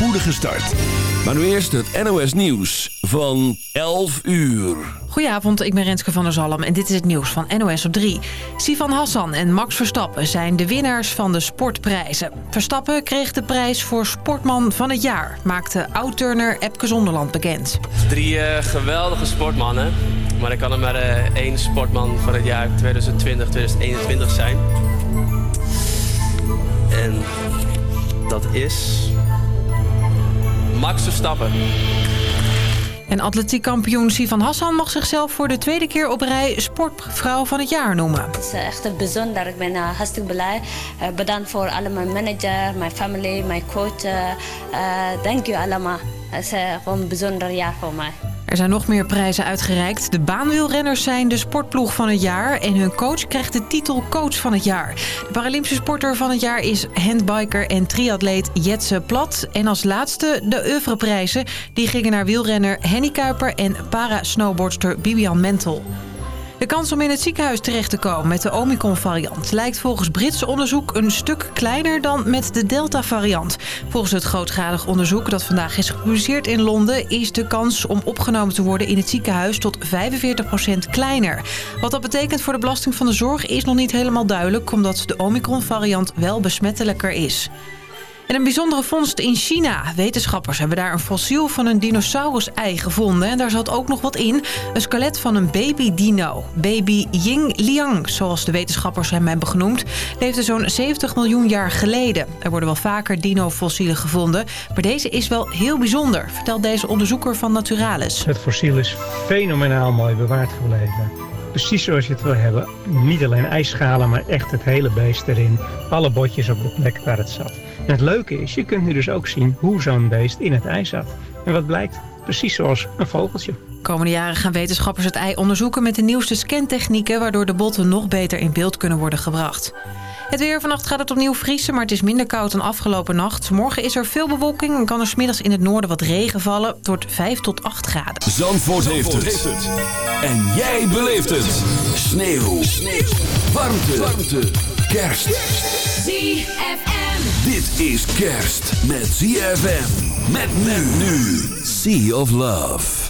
spoedige start. Maar nu eerst het NOS Nieuws van 11 uur. Goedenavond, ik ben Renske van der Zalm en dit is het nieuws van NOS op 3. Sivan Hassan en Max Verstappen zijn de winnaars van de sportprijzen. Verstappen kreeg de prijs voor sportman van het jaar, maakte oud-turner Epke Zonderland bekend. Drie uh, geweldige sportmannen, maar ik kan er maar uh, één sportman van het jaar 2020-2021 zijn. En dat is Max Verstappen. En atletiekkampioen Sivan Hassan mag zichzelf voor de tweede keer op rij sportvrouw van het jaar noemen. Het is echt bijzonder. Ik ben uh, hartstikke blij. Uh, bedankt voor alle mijn manager, mijn familie, mijn coach. Uh, Dank u allemaal. Het is gewoon een bijzonder jaar voor mij. Er zijn nog meer prijzen uitgereikt. De baanwielrenners zijn de sportploeg van het jaar... en hun coach krijgt de titel coach van het jaar. De Paralympische sporter van het jaar is handbiker en triatleet Jetse Plat. En als laatste de oeuvreprijzen. Die gingen naar wielrenner Henny Kuiper en para-snowboardster Bibian Mentel. De kans om in het ziekenhuis terecht te komen met de Omicron-variant... lijkt volgens Brits onderzoek een stuk kleiner dan met de Delta-variant. Volgens het grootschalig onderzoek dat vandaag is gepubliceerd in Londen... is de kans om opgenomen te worden in het ziekenhuis tot 45% kleiner. Wat dat betekent voor de belasting van de zorg is nog niet helemaal duidelijk... omdat de Omicron-variant wel besmettelijker is. En een bijzondere vondst in China. Wetenschappers hebben daar een fossiel van een dinosaurus-ei gevonden. En daar zat ook nog wat in. Een skelet van een baby-dino. Baby Ying Liang, zoals de wetenschappers hem hebben genoemd... leefde zo'n 70 miljoen jaar geleden. Er worden wel vaker dino-fossielen gevonden. Maar deze is wel heel bijzonder, vertelt deze onderzoeker van Naturalis. Het fossiel is fenomenaal mooi bewaard gebleven precies zoals je het wil hebben. Niet alleen ijsschalen, maar echt het hele beest erin. Alle botjes op de plek waar het zat. En het leuke is, je kunt nu dus ook zien hoe zo'n beest in het ijs zat. En wat blijkt? Precies zoals een vogeltje. Komende jaren gaan wetenschappers het ei onderzoeken met de nieuwste scantechnieken... waardoor de botten nog beter in beeld kunnen worden gebracht. Het weer vannacht gaat het opnieuw vriezen, maar het is minder koud dan afgelopen nacht. Morgen is er veel bewolking en kan er smiddags in het noorden wat regen vallen. Het wordt 5 tot 8 graden. Zandvoort, heeft, het. En jij beleeft het. Sneeuw. Sneeuw. Warmte. Warmte. Kerst. ZFM. Dit is kerst met ZFM. Met men nu. Sea of Love.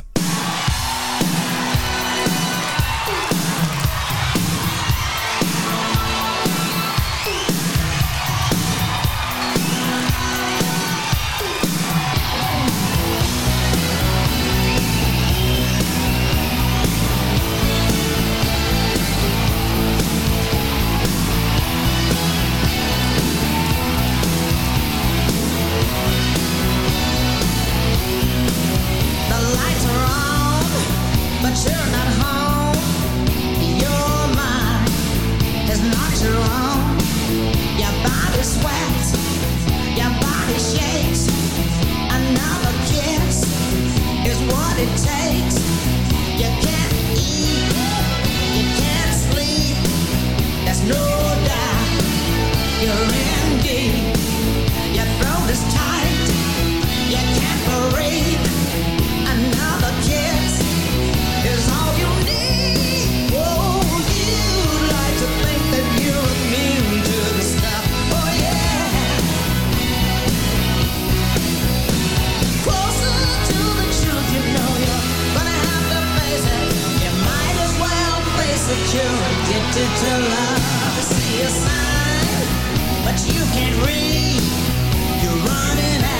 tempted to love see a sign, but you can't read. You're running out.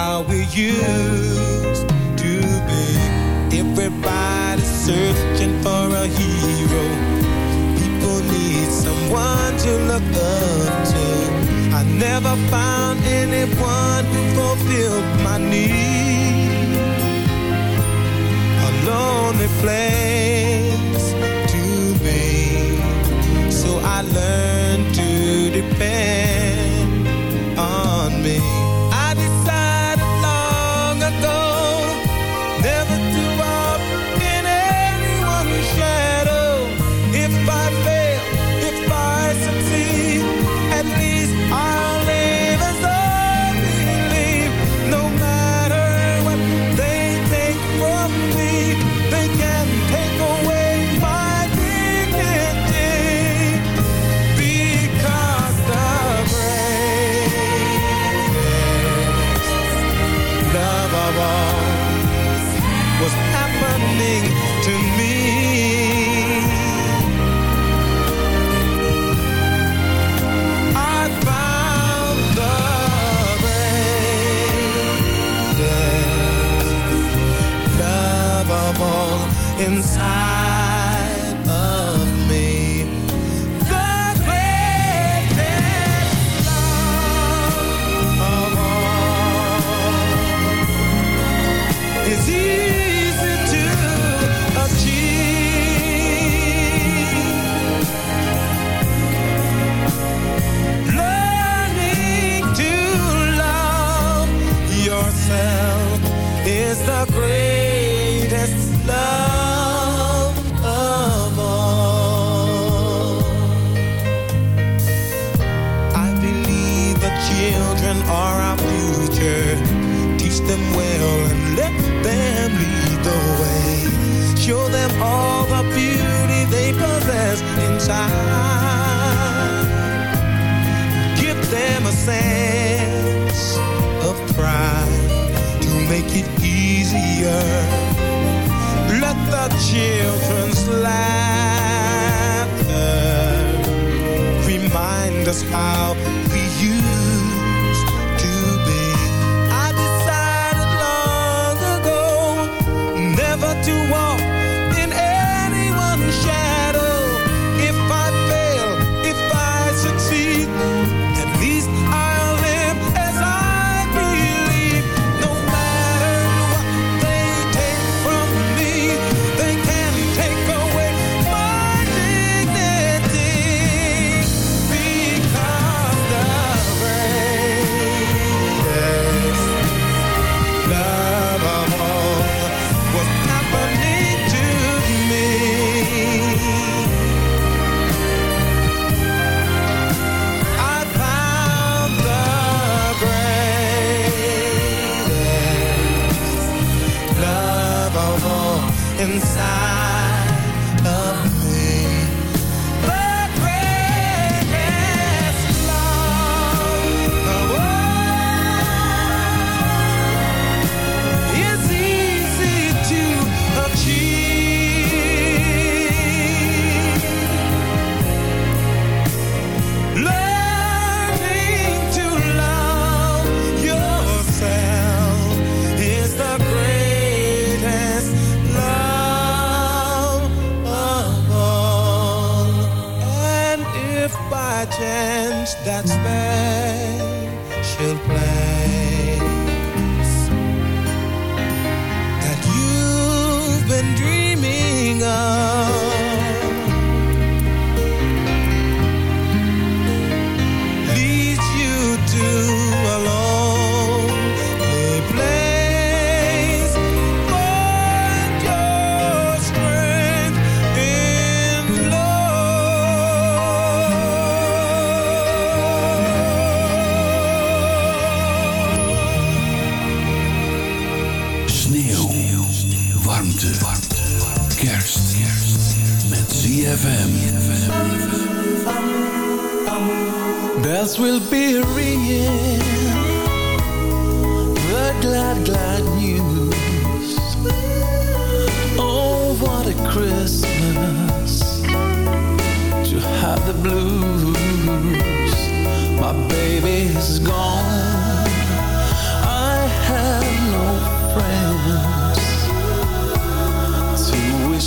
used to be. everybody searching for a hero. People need someone to look up to. I never found anyone who fulfilled my need. A lonely place inside.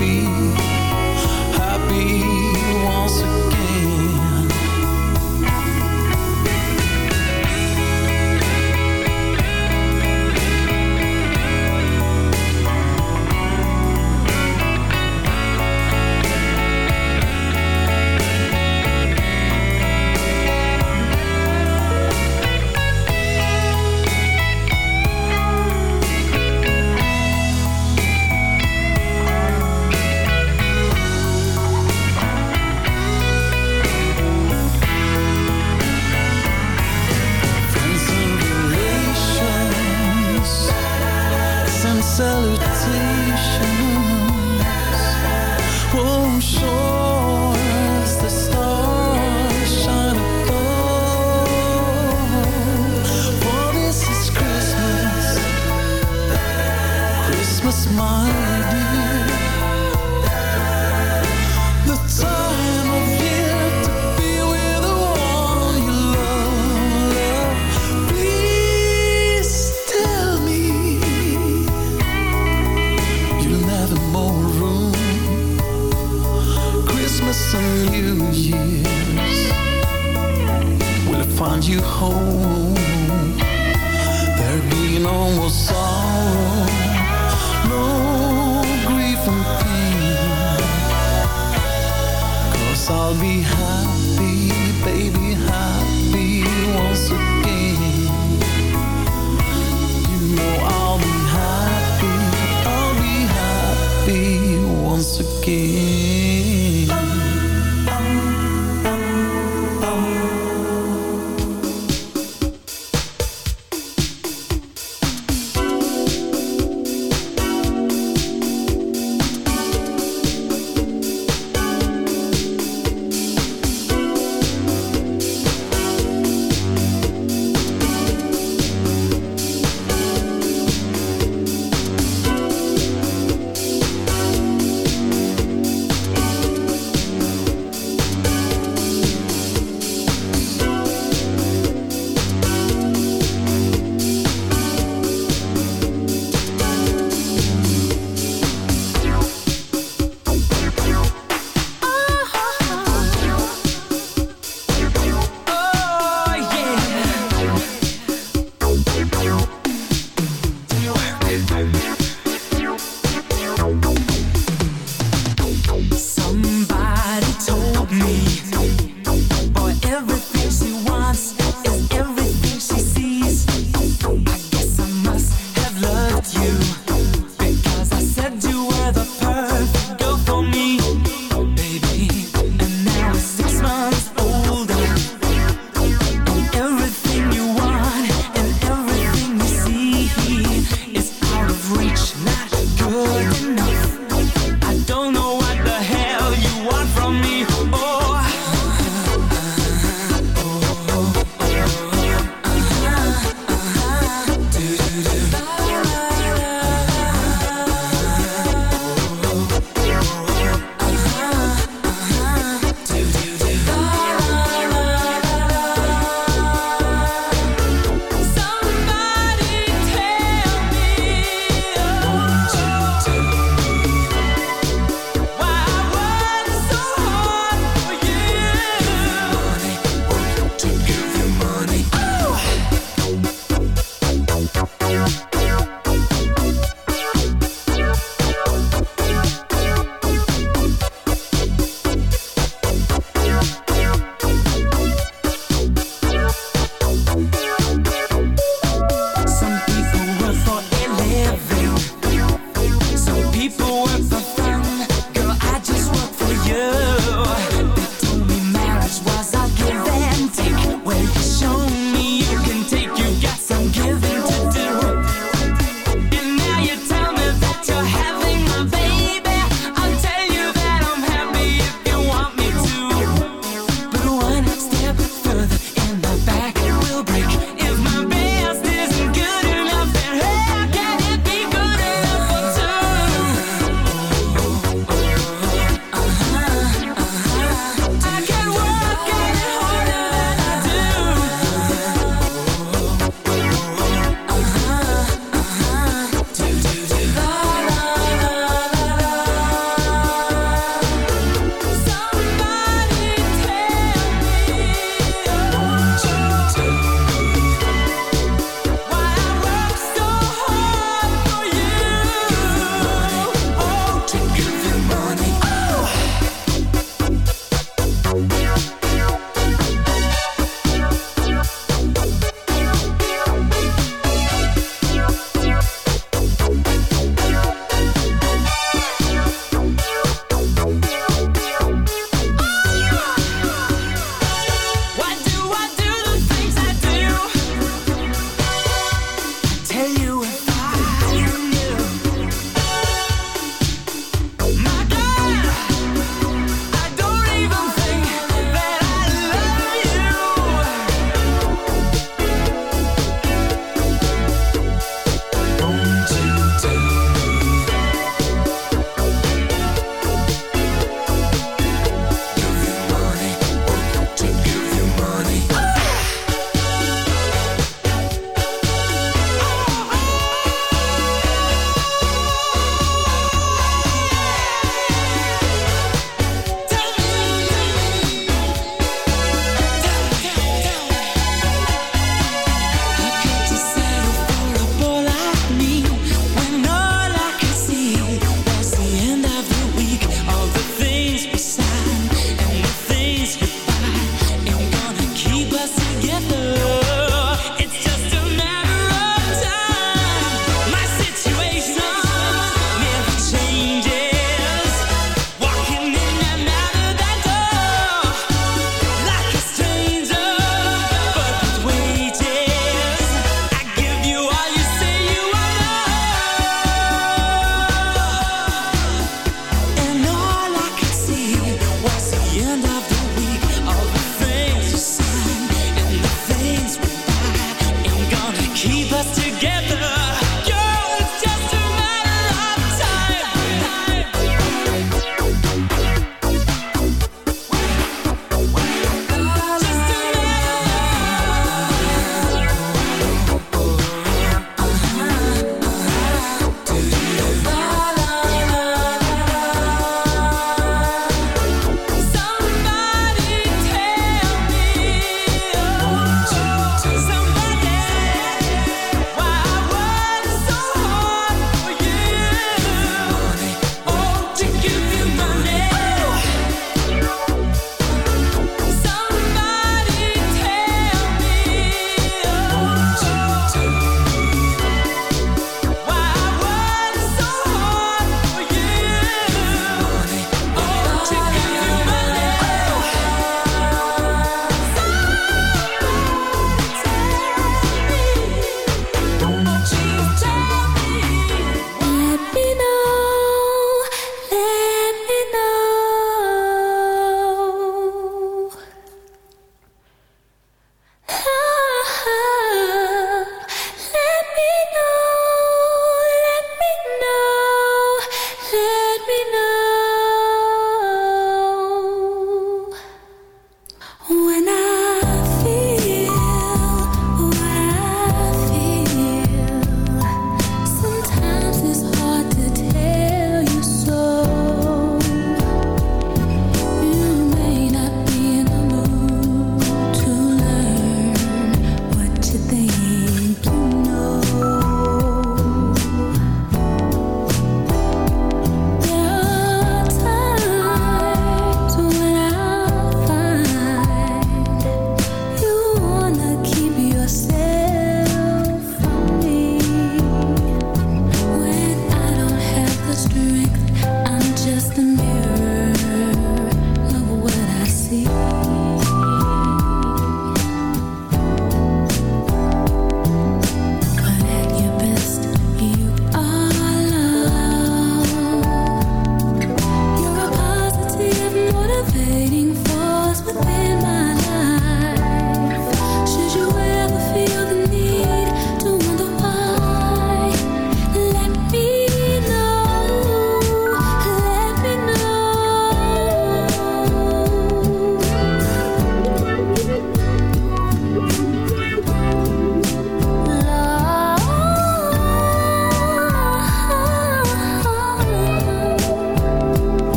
feet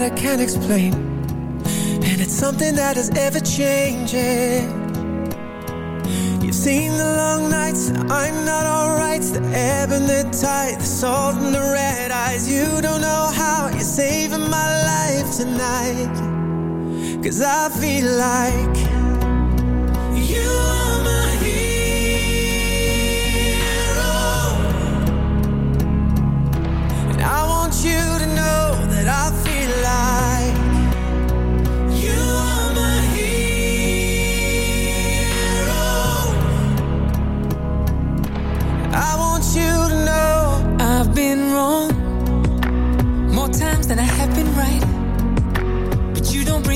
light I can't explain. And it's something that is ever changing. You've seen the long nights, I'm not alright. The ebb and the tide, the salt and the red eyes. You don't know how you're saving my life tonight. Cause I feel like you are my hero.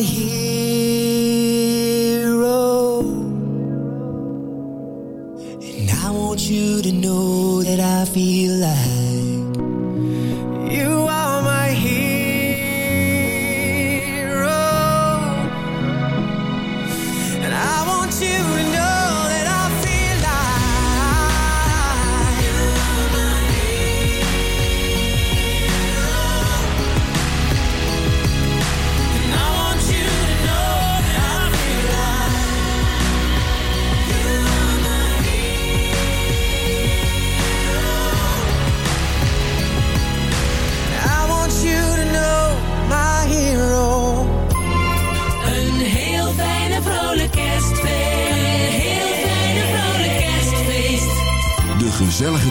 are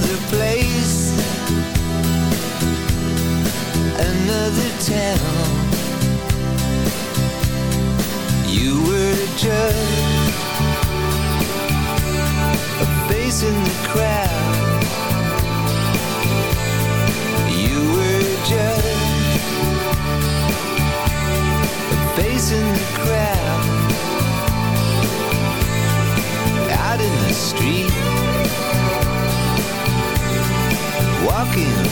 The place.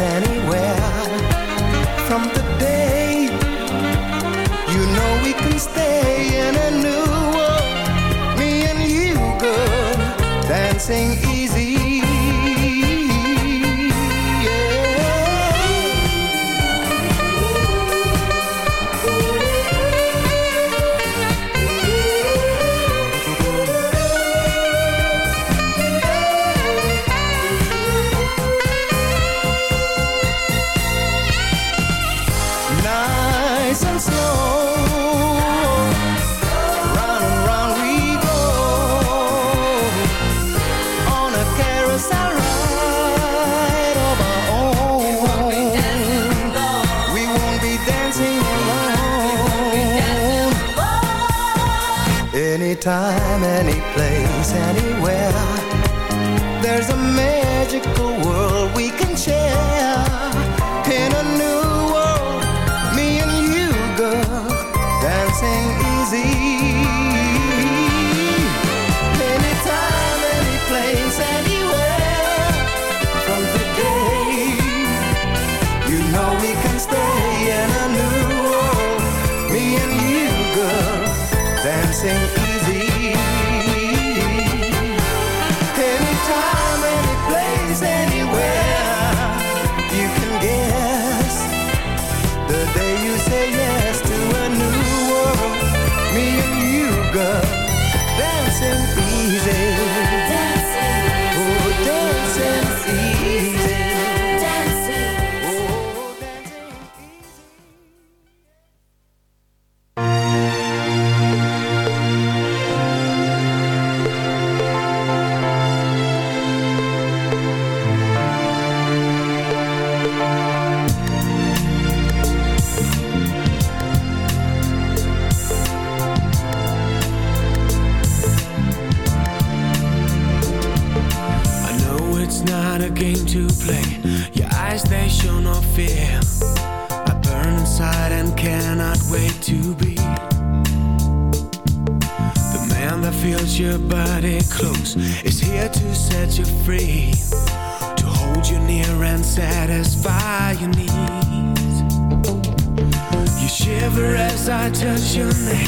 any magical world we can share. In a new world, me and you, girl, dancing easy. Anytime, any place, anywhere. From today, you know we can stay in a new world. Me and you, girl, dancing easy. your name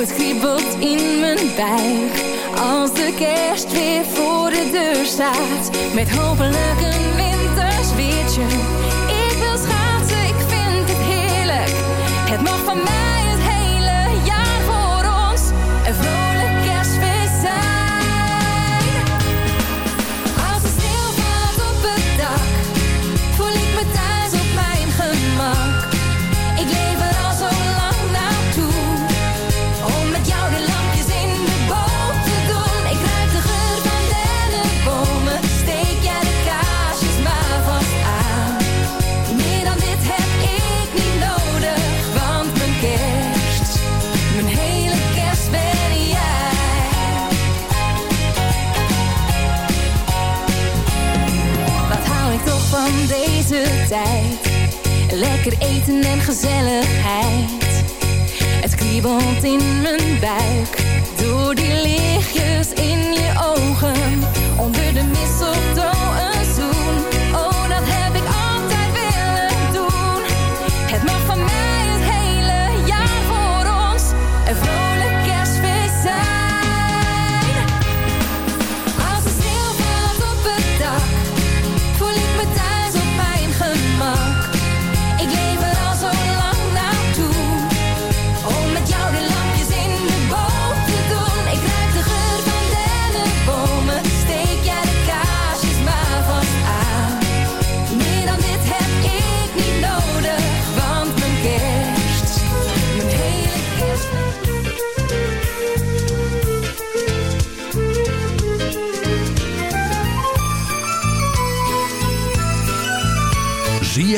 het kriebelt in mijn buik. Als de kerst weer voor de deur staat. Met hopelijk een wintersweertje. Ik wil schaatsen, ik vind het heerlijk. Het mag van mij. lekker eten en gezelligheid. Het kriebelt in mijn buik door die